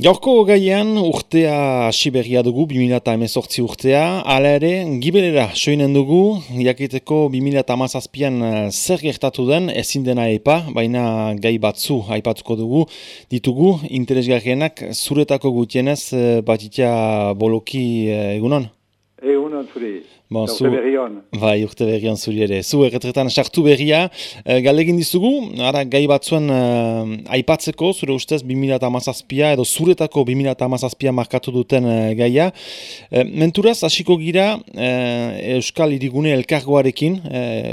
Gaurko gaian urtea hasi berria dugu, 2018 urtea, ala ere, gibelera soinen dugu, jakiteko 2018an eh, zer gertatu den, ezin dena epa, baina gai batzu aipatuko dugu, ditugu, interesgarrienak zuretako gutienez, eh, batitia boloki eh, egunon? Egunon zuri. Bon, urte berri hon. Bai, urte berri hon zuri ere. Zu erretretan sartu berria, e, galegin dizugu, ara gai batzuen uh, aipatzeko, zure ustez 2008a edo zuretako 2008a markatu duten uh, gaia. E, menturaz, hasiko gira Euskal Irigune Elkargoarekin,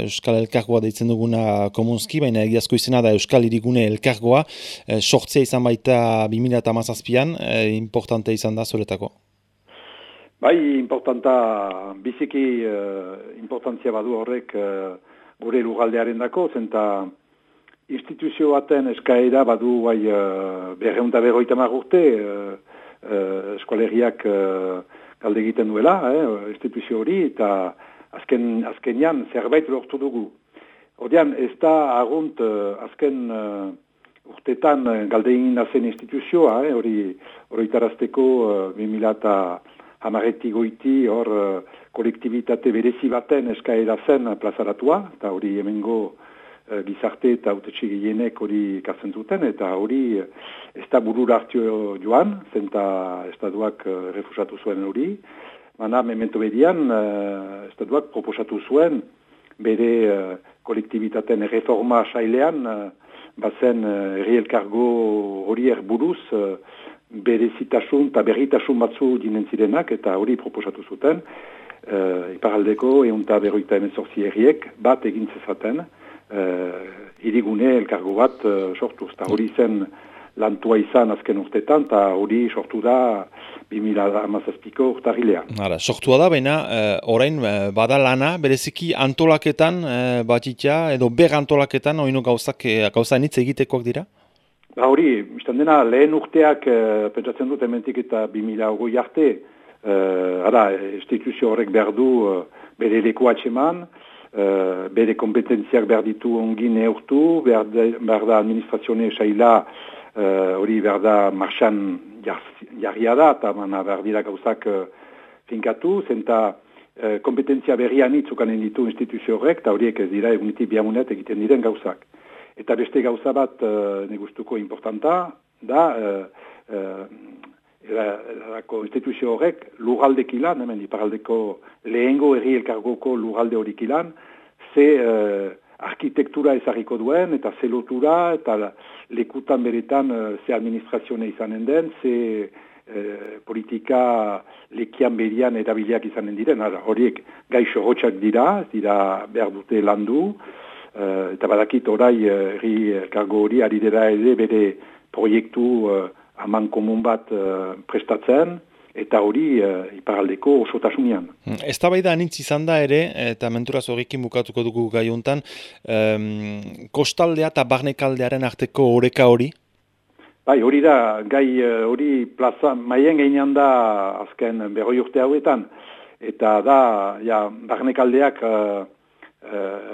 Euskal Elkargoa deitzen duguna komunski, baina egiazko izena da Euskal Irigune Elkargoa, e, sortzea izan baita 2008an, e, importante izan da zuretako. Bai, importanta, biziki uh, importantzia badu horrek uh, gure lugaldearen dako, zenta instituzio baten eskaera badu bai uh, berreunta berroita marrurte uh, uh, eskualeriak uh, galde egiten duela, eh, instituzio hori, eta azken, azkenian zerbait lortu dugu. Hordian, ez da agunt uh, azken uh, urtetan galde egin nazen instituzioa, hori hori tarazteko uh, hamaretik goiti hor uh, kolektibitate berezi baten eskaera zen plazaratua, eta hori hemengo uh, gizarte eta autetxe gehienek hori katzen duten, eta hori uh, ez da burur hartio joan, zenta estatuak refusatu zuen hori, Mana, memento bedian, uh, estatuak proposatu zuen, bere kolektibitaten reforma sailean, bazen uh, errielkargo hori erburuz, berezitasun eta berritasun batzu dinen zirenak eta hori proposatu zuten uh, iparaldeko egun eta berroita emezorzi erriek bat egin zezaten uh, irigune elkargo bat uh, sortu eta hori zen lantua izan azken urtetan eta hori sortu da 2000 amazazpiko urtarilea. Hala, sortua da, baina orain bada lana, bereziki antolaketan uh, batitia edo ber antolaketan oino gauzak, gauza nitz egitekoak dira? Ba hori, biztan dena, lehen urteak, e, pentsatzen dut ementik eta 2008 arte, e, ara, instituzio horrek behar du e, bere leku atseman, e, bere kompetentziak behar ditu ongin eurtu, behar, behar da administrazione esaila hori behar da marxan jarria da, eta mana behar dira gauzak e, finkatu, zenta e, kompetentzia berrian itzukanen ditu instituzio horrek, eta horiek ez dira eguniti biamunet egiten diren gauzak. Eta beste gauza bat uh, negustuko importanta, da, uh, uh, instituzio horrek lurraldek ilan, hemen iparaldeko lehengo erri elkargoko lurralde horik ilan, ze uh, arkitektura ezarriko duen, eta ze lotura, eta lekutan beretan uh, ze administrazione izanen den, ze uh, politika lekian berian erabileak izanen diren, horiek gaixo hotxak dira, dira behar dute landu, uh, eta badakit orai uh, erri elkargo hori ari dira ere bere proiektu uh, aman komun bat prestatzen, eta hori uh, iparaldeko osotasunean. Hmm, ez da bai da anintz izan da ere, eta menturaz horrekin bukatuko dugu gaiuntan, um, kostaldea eta barnekaldearen arteko oreka hori? Bai, hori da, gai hori plaza, maien gainean da azken berroi urte hauetan, eta da, ja, barnekaldeak Uh,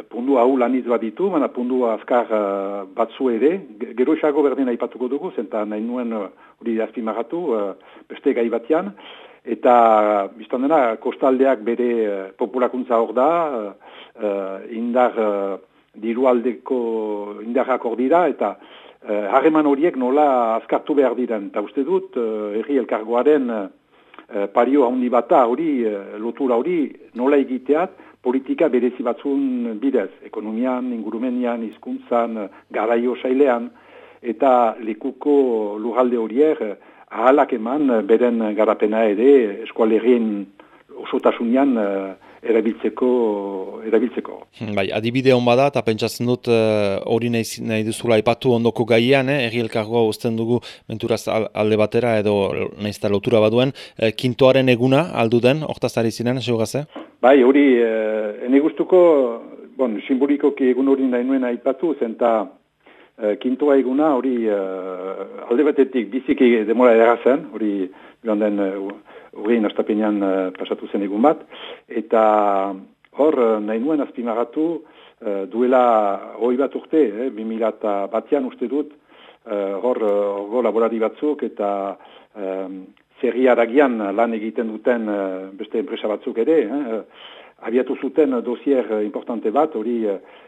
pundu hau laniz bat ditu, baina pundu azkar uh, batzu ere, gero esago berdin aipatuko dugu, zenta nahi nuen uh, hori uh, azpimagatu, uh, beste gai batean, eta biztan dena, kostaldeak bere uh, populakuntza hor da, uh, indar uh, dirualdeko indarrak hor dira, eta harreman horiek nola azkartu behar diren, eta uste dut, uh, erri elkargoaren uh, pario handi bata hori, uh, lotura hori, nola egiteat, politika berezi batzun bidez, ekonomian, ingurumenian, hizkuntzan, garaio sailean, eta lekuko lugalde horiek ahalak eman beren garapena ere eskualerien osotasunean uh, erabiltzeko, erabiltzeko. Bai, adibide hon bada, eta pentsatzen dut eh, hori uh, nahi, nahi duzula ipatu ondoko gaian, eh? erri elkargoa usten dugu menturaz alde batera edo nahiz lotura baduen, uh, kintoaren eguna aldu den, hortaz ari zinen, seugazze? Bai, hori, eh, ene guztuko, bon, simbolikoki egun hori nahi nuen aipatu, zenta eh, kintoa eguna hori eh, alde batetik biziki demora erazen, hori joan den eh, hori nastapenean eh, pasatu zen egun bat, eta hor nahi nuen azpimagatu eh, duela hori bat urte, eh, 2000 batian uste dut, hor, uh, laborari batzuk eta um, zerriaragian lan egiten duten beste enpresa batzuk ere, eh? abiatu zuten dosier importante bat, hori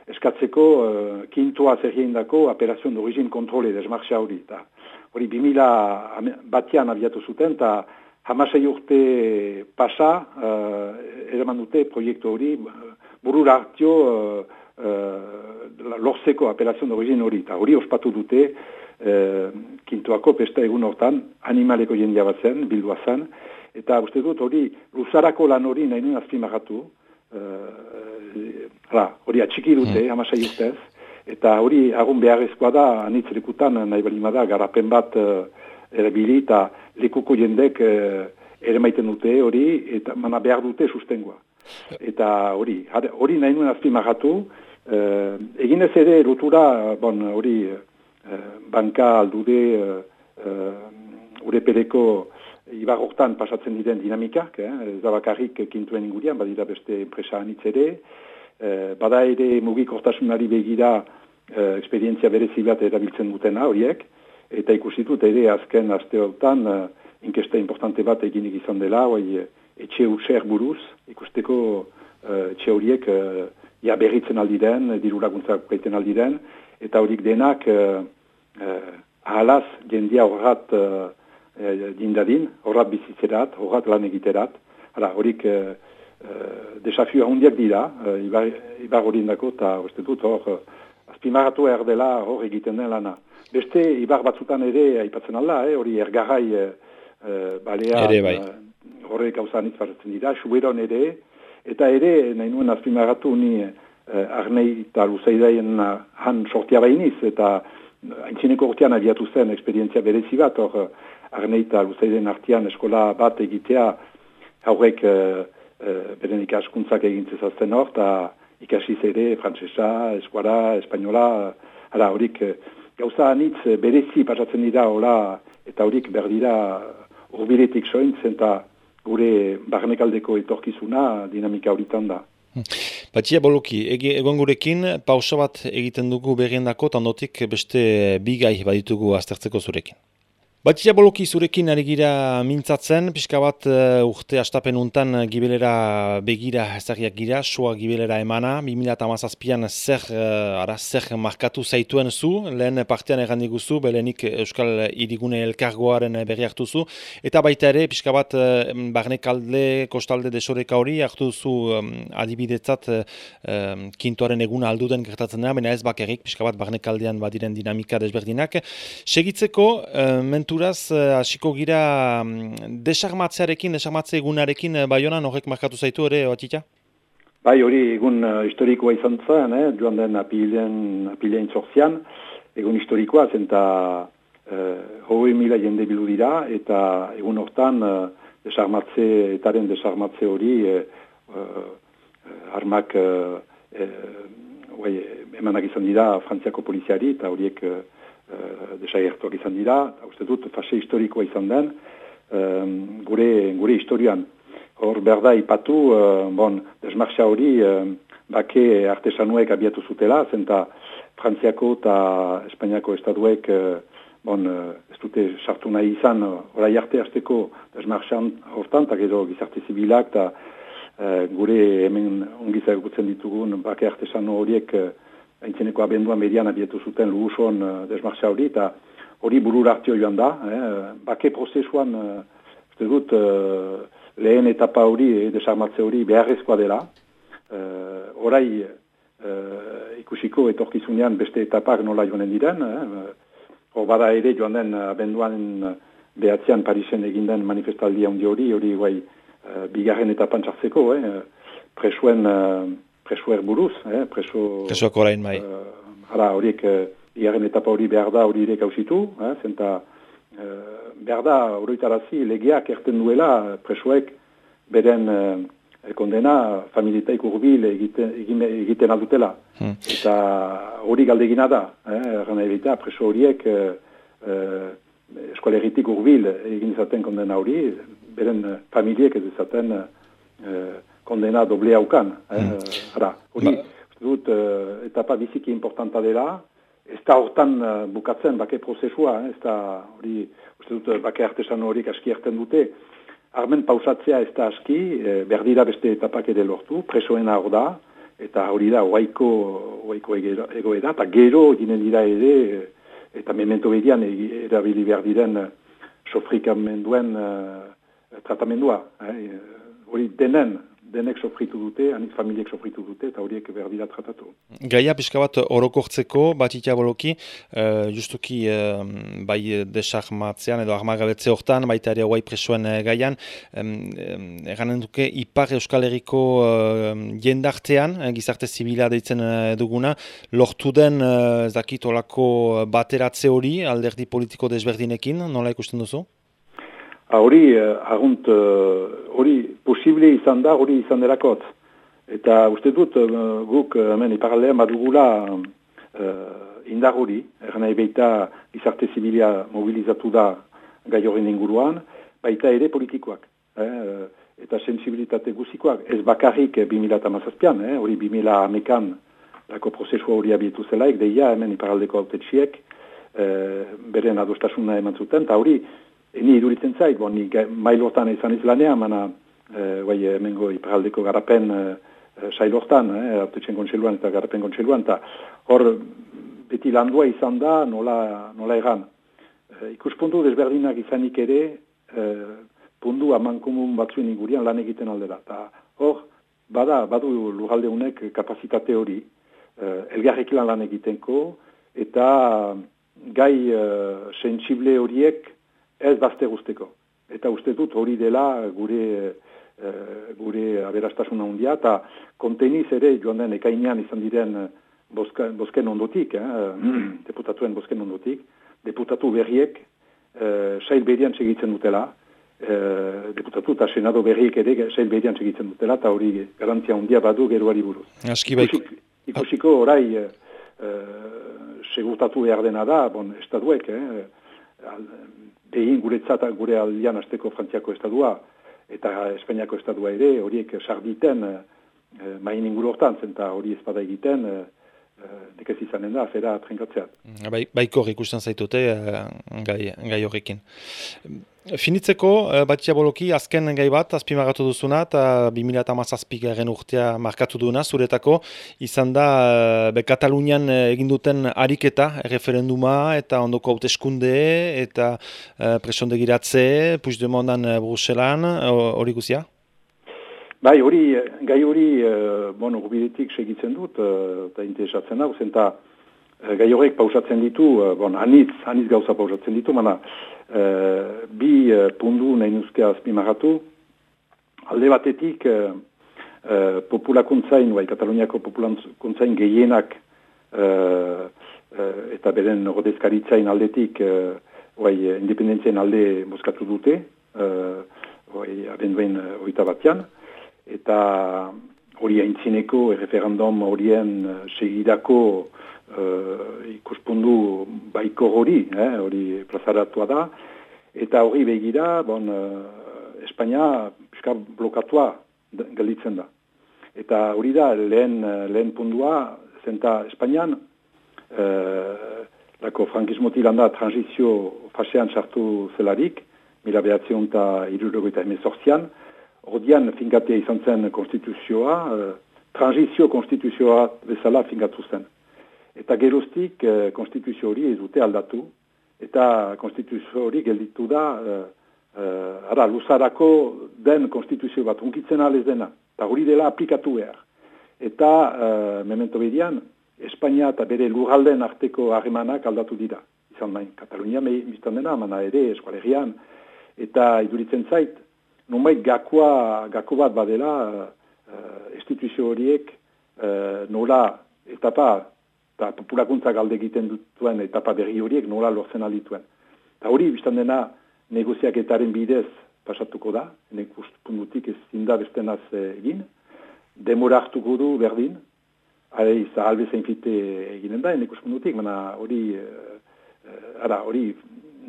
eskatzeko uh, kintua zerrien dako operazion d'origin kontrole desmarxa hori. Ta, hori 2000 batian abiatu zuten, eta hamasei urte pasa, uh, eraman dute proiektu hori, burura hartio uh, uh, lorzeko apelazion d'origin hori, eta hori ospatu dute uh, kintuako pesta egun hortan animaleko jendia bat zen, bildua zen, eta uste dut hori luzarako lan hori nahi nuen azpimagatu, uh, hori atxiki dute, mm. amasei urtez, eta hori agun beharrezkoa da, anitz lekutan nahi balimada, garapen bat uh, erabili, eta lekuko jendek uh, ere maiten dute hori, eta mana behar dute sustengoa. Eta hori, hori nahi nuen azpimagatu, uh, egin ez ere lotura, bon, hori, uh, banka aldude, uh, uh, urepereko ibar pasatzen diren dinamikak, eh? ez da bakarrik kintuen ingurian, badira beste enpresa anitz ere, eh, bada ere mugikortasunari begira eh, esperientzia berezi bat erabiltzen dutena horiek, eta ikusitut ere azken asteotan eh, inkesta importante bat eginik izan dela, oi, etxe user buruz, ikusteko eh, etxe horiek eh, ja berritzen aldi den, diru laguntzak baiten aldi den, eta horik denak eh, eh, ahalaz jendia horrat eh, e, dindadin, horrat bizitzerat, horrat lan egiterat. Hala, horik e, e, desafio handiak dira, e, ibar, ibar hori indako, eta uste dut hor, azpimaratu erdela hor egiten den lana. Beste, ibar batzutan ere, aipatzen alda, eh, hori ergarrai e, balea, ere bai. horrek hau zanitz dira, suberon ere, eta ere, nahi nuen azpimaratu ni e, arnei eta luzeidaien han sortia bainiz, eta haintzineko urtean abiatu zen eksperientzia berezi bat, hor, arneita luzaiden artian eskola bat egitea haurek e, e, beren ikaskuntzak egintzezazten hor, eta ikasiz ere, frantzesa, eskuara, espainola, hala horik gauza anitz berezi pasatzen dira hola, eta horik berdira urbiletik sointz, eta gure barnekaldeko etorkizuna dinamika horitan da. Batia boloki, egon gurekin, pausa bat egiten dugu berriendako, tandotik beste bigai baditugu aztertzeko zurekin. Batia boloki zurekin ari mintzatzen, pixka bat uh, urte astapen untan gibelera begira ezagiak gira, soa gibelera emana, 2008an zer, uh, ara, zer markatu zaituen zu, lehen partean errandik guzu, belenik Euskal Irigune Elkargoaren berri hartu zu, eta baita ere, pixka bat uh, barnek alde, kostalde desoreka hori, hartu zu um, adibidetzat uh, kintuaren eguna alduden gertatzen dena, baina ez bakerik, pixka bat barnek aldean badiren dinamika desberdinak. Segitzeko, uh, mentu Turaz, eh, hasiko gira mm, desarmatzearekin, desarmatze egunarekin eh, Baionan horrek markatu zaitu ere, Oatitza? Bai, hori egun historikoa izan zen, eh? joan den apilean, apilean zorzian, egun historikoa zen eta uh, mila jende bilu dira, eta egun hortan uh, desarmatze, etaren desarmatze hori uh, armak uh, uh, emanak izan dira frantziako poliziari, eta horiek uh, desagertuak izan dira, uste dut, fase historikoa izan den, gure, gure historioan. Hor, berda ipatu, uh, bon, desmarxa hori, uh, bake artesanuek abiatu zutela, zenta Frantziako eta Espainiako estatuek, uh, bon, ez dute sartu nahi izan, orai arte hasteko desmarxan hortan, eta gero gizarte zibilak, eta gure hemen ongizak gutzen ditugun, bake artesanu horiek, haintzeneko abenduan median abietu zuten luguson uh, desmarxa hori, eta hori burur hartio joan da. Eh? Bake prozesuan, uh, dut, uh, lehen etapa hori, eh, desarmatze hori beharrezkoa dela. Uh, orai uh, ikusiko etorkizunean beste etapak nola joanen diren. Eh? Hor bada ere joan den abenduan behatzean Parisen eginden manifestaldia handi hori, hori guai uh, bigarren etapan txartzeko, eh? presuen... Uh, preso buruz, eh, preso... Presoak orain bai. Uh, horiek, uh, etapa hori behar da hori ere kausitu, eh, zenta uh, behar da horietarazi legeak erten duela presoek beren uh, kondena familietaik urbil egiten, egiten aldutela. Hmm. Eta hori galdegina da, eh, erran preso horiek uh, uh, eskualeritik urbil egin zaten kondena hori, beren familiek ez zaten uh, kondena doble haukan. Eh? Mm. hori, ba. dut, uh, etapa biziki importanta dela, ez da hortan bukatzen bake prozesua, ez da hori, uste dut, bake artesan horiek aski hartzen dute, armen pausatzea ez da aski, e, berdira beste etapak ere lortu, presoena hor da, eta hori da, oaiko, oaiko egoera, eta gero ginen dira ere, eta memento bedian erabili behar diren sofrikamenduen uh, tratamendua. Eh? Hori denen denek sofritu dute, anik familiek sofritu dute, eta horiek behar dira tratatu. Gaia pixka bat orokortzeko, bat boloki, uh, justuki uh, bai desarmatzean edo armagabetze hortan, baita ere hauai presoen uh, gaian, um, um, duke ipar euskal herriko uh, jendartean, gizarte zibila deitzen duguna, lortu den, uh, olako bateratze hori, alderdi politiko desberdinekin, nola ikusten duzu? Ah, hori, uh, agunt, hori posible izan da, hori izan derakot. Eta uste dut, uh, guk hemen iparaldean badugula uh, indar hori, erren nahi baita izarte zibilia mobilizatu da gai horren inguruan, baita ere politikoak. Eh? Eta sensibilitate guzikoak, ez bakarrik 2008an, eh? hori 2008an lako prozesua hori abietu zelaik, deia hemen iparaldeko autetxiek, eh, beren adostasuna eman zuten, eta hori, Ni iduritzen zait, bon, ni mailortan izan izlanea, mana e, bai, emengo iparaldeko garapen e, sailortan, e, hartutzen kontseluan eta garapen kontseluan, eta hor beti landua izan da nola, nola egan. E, ikuspuntu desberdinak izanik ere, e, pundu amankumun batzuen ingurian lan egiten aldera. Ta, hor, bada, badu lugalde honek kapazitate hori, e, elgarrekilan lan egitenko, eta gai e, sensible horiek ez bazte guzteko. Eta uste dut hori dela gure e, gure aberastasuna handia eta konteniz ere joan den ekainean izan diren boska, bosken ondotik, eh, deputatuen bosken ondotik, deputatu berriek e, sail berian segitzen dutela, e, deputatu eta senado berriek ere sail berian segitzen dutela, eta hori garantia handia badu geruari buruz. Aski baik. Ikusiko orai e, segurtatu behar dena da, bon, estaduek, eh, egin guretzat gure aldian azteko frantziako estadua eta Espainiako estadua ere horiek sarditen e, main inguru hortan, zenta hori ezpada egiten e, dekez izanen da, zera trenkatzeat. Bai, baiko ikusten zaitute gai, gai horrekin. Finitzeko, eh, batia boloki, azken gai bat, azpimagatu duzuna, eta 2008 garen urtea markatu duena, zuretako, izan da, eh, be, Katalunian eh, eginduten ariketa, referenduma, eta ondoko hauteskunde, eta e, presondegiratze, Puigdemondan Bruselan, hori guzia? Bai, hori, gai hori, bueno, gubidetik segitzen dut, eta interesatzen da, zenta, gai horrek pausatzen ditu, bon, anitz, anitz gauza pausatzen ditu, mana, Uh, bi uh, pundu nahi nuzke azpimarratu. Alde batetik, uh, uh, populakuntzain, bai, Kataluniako populakuntzain gehienak uh, uh, eta beren rodezkaritzain aldetik, uh, bai, independentziain alde moskatu dute, uh, bai, abenduen uh, oita batian, eta hori haintzineko, referendum horien uh, segidako uh, ikuspundu baiko hori, eh, hori plazaratua da, eta hori begira, bon, uh, Espainia piska blokatua gelditzen da. Eta hori da, lehen, lehen pundua, zenta Espainian, uh, lako frankismoti landa transizio fasean sartu zelarik, mila behatzion eta irurego eta emezortzian, Odian finkatea izan zen konstituzioa, uh, transizio konstituzioa bezala finkatu zen. Eta geroztik eh, konstituzio hori ez dute aldatu, eta konstituzio hori gelditu da, eh, eh, ara, luzarako den konstituzio bat unkitzen alez dena, eta hori dela aplikatu behar. Eta, eh, memento bedian, Espainia eta bere lurralden arteko harremanak aldatu dira. Izan main, Katalunia biztan dena, mana ere, eskualerian, eta iduritzen zait, nomait gakoa, gako bat badela, eh, instituzio horiek, eh, nola, etapa, eta populakuntza galde egiten dutuen etapa berri horiek nola lortzen alituen. Eta hori, biztan dena, negoziaketaren bidez pasatuko da, nek pundutik ez zinda bestenaz egin, demora hartuko du berdin, are izan albe zeinfite eginen da, nek pundutik, mana hori, uh, ara, hori,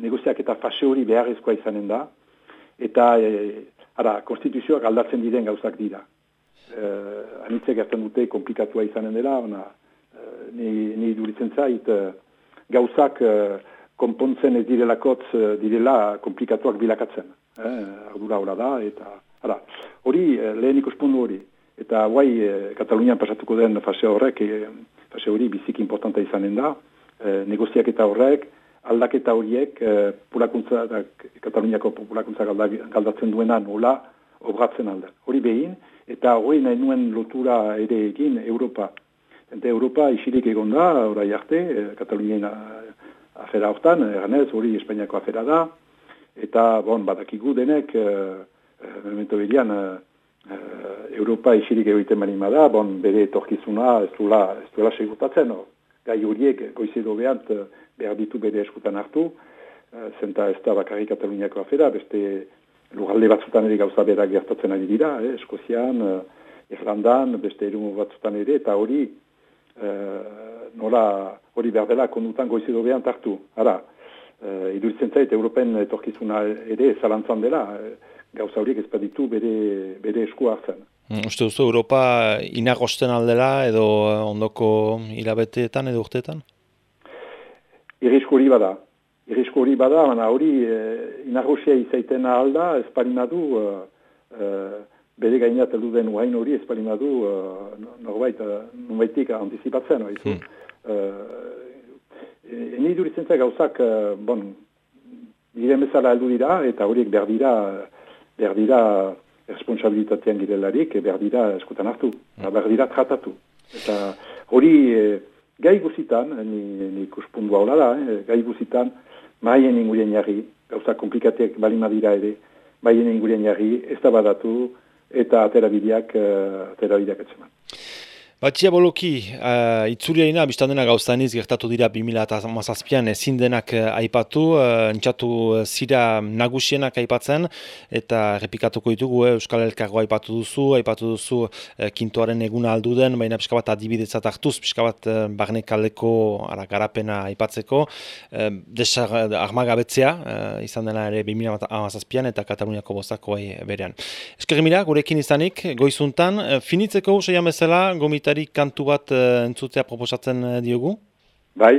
negoziaketa fase hori beharrezkoa izanen da, eta, e, ara, konstituzioak aldatzen diren gauzak dira. Uh, anitzek gertan dute komplikatua izanen dela, ni, ni duritzen zait, uh, gauzak konpontzen ez direlakotz direla komplikatuak bilakatzen. Eh, ardura hori da, eta hori lehen ikuspundu hori. Eta guai, Katalunian pasatuko den fase horrek, fase hori biziki importanta izanen da, negoziak eta horrek, aldaketa horiek e, pulakuntza, da, Kataluniako pulakuntza galdatzen duena nola obratzen alda. Hori behin, eta hori nahi nuen lotura ere egin Europa. Ente Europa isilik egon da, orai arte, e, Katalunien afera hortan, eranez, hori Espainiako afera da, eta, bon, badakigu denek, e, memento berian, e, Europa isilik egiten marima da, bon, bere etorkizuna ez duela, ez duela segurtatzen, no? Gai horiek goizedo behant behar ditu bere eskutan hartu, uh, zenta ez da bakarri Kataluniako afera, beste lugalde batzutan ere gauza bera gertatzen ari dira, eh, Eskozian, uh, Irlandan, beste erumu batzutan ere, eta hori uh, nola hori behar dela kondutan goizedo behant hartu. Ara, uh, iduritzen zait, Europen etorkizuna ere zalantzan dela, gauza horiek ez baditu bere, bere esku hartzen. Mm, uste duzu, Europa inagosten aldela edo ondoko hilabeteetan edo urteetan? Irrisko hori bada. Irrisko hori bada, baina hori e, inagosia izaiten alda, ez parimadu, e, e, bere gainat edu den uain hori ez parimadu, e, norbait, nubaitik antizipatzen, hori zu. Hmm. Eni duritzen gauzak, bon, dire mesala aldu dira, eta horiek berdira, berdira responsabilitatean girelarik, berdira eskutan hartu, mm. berdira tratatu. Eta hori, gai guzitan, ni, ni kuspundu hau da, eh, gai guzitan, maien ingurien jarri, gauza komplikatek balima dira ere, maien ingurien jarri, ez da badatu, eta aterabideak, uh, aterabideak etxeman. Batxia boloki, uh, itzuliaina, biztan dena gauztaniz gertatu dira 2008an ezin denak uh, aipatu, uh, entxatu zira nagusienak aipatzen, eta repikatuko ditugu eh, Euskal Elkargo aipatu duzu, aipatu duzu uh, kintuaren eguna aldu den, baina pixka bat adibidezat hartuz, pixka bat uh, barne kaleko ara, garapena aipatzeko, uh, desar, armagabetzea, uh, izan dena ere 2008an eta Kataluniako bozako berean. Eskerri gurekin izanik, goizuntan, finitzeko usai amezela, gomita Gitari kantu bat uh, entzutea proposatzen uh, diogu? Bai,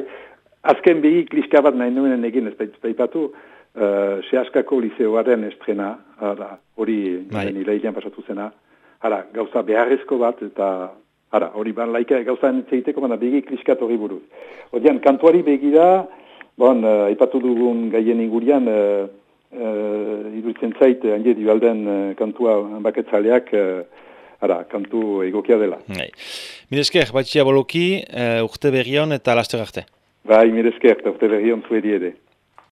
azken behi kliska bat nahi nuen egin ez daipatu, uh, eh, sehaskako liceoaren estrena, hori bai. nire pasatu zena, ara, gauza beharrezko bat, eta ara, hori ban laika gauza entzeiteko, baina begi kliskat hori buruz. Odian, kantuari begira, bon, uh, ipatu dugun gaien ingurian, uh, uh, iruditzen zait, handi dualden uh, kantua baketzaleak, uh, ara, kantu egokia dela. Bai. Mirezker, batxia boloki, uh, urte berrion eta laste garte. Bai, mirezker, urte berrion zuedi ere.